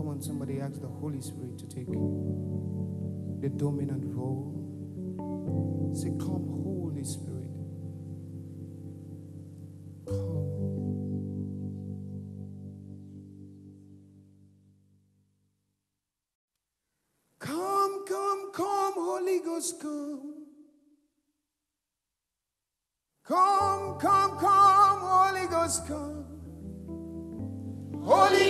Come on, somebody ask the Holy Spirit to take the dominant role. Say, Come, Holy Spirit. Come. Come, come, come, Holy Ghost, come. Come, come, come, Holy Ghost, come. Holy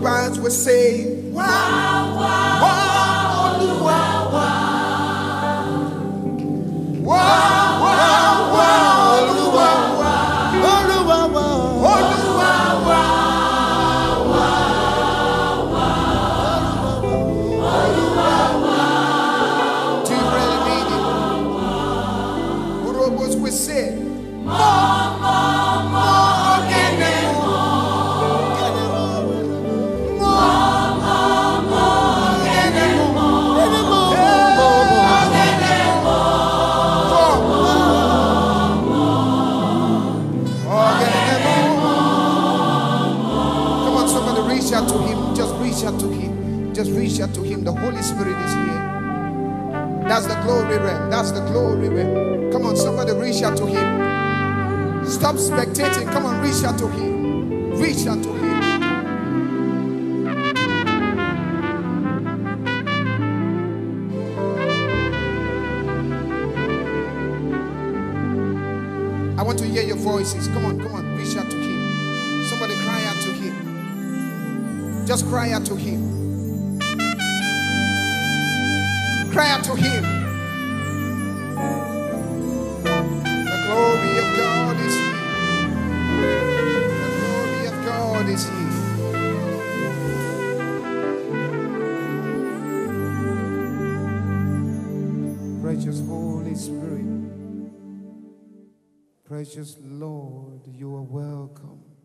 Yorubans will say, Wow, wow, wow, Oluwa, wow. Oluwa, wow. Oluwa, wow, wow, wow. Oluwa, wow. Do you say, more, out to him. Just reach out to him. Just reach out to him. The Holy Spirit is here. That's the glory realm. That's the glory realm. Come on, somebody reach out to him. Stop spectating. Come on, reach out to him. Reach out to him. I want to hear your voices. Come on, come on, reach out to Just cry out to him. Cry out to him. The glory of God is here. The glory of God is here. Precious Holy Spirit. Precious Lord, you are welcome.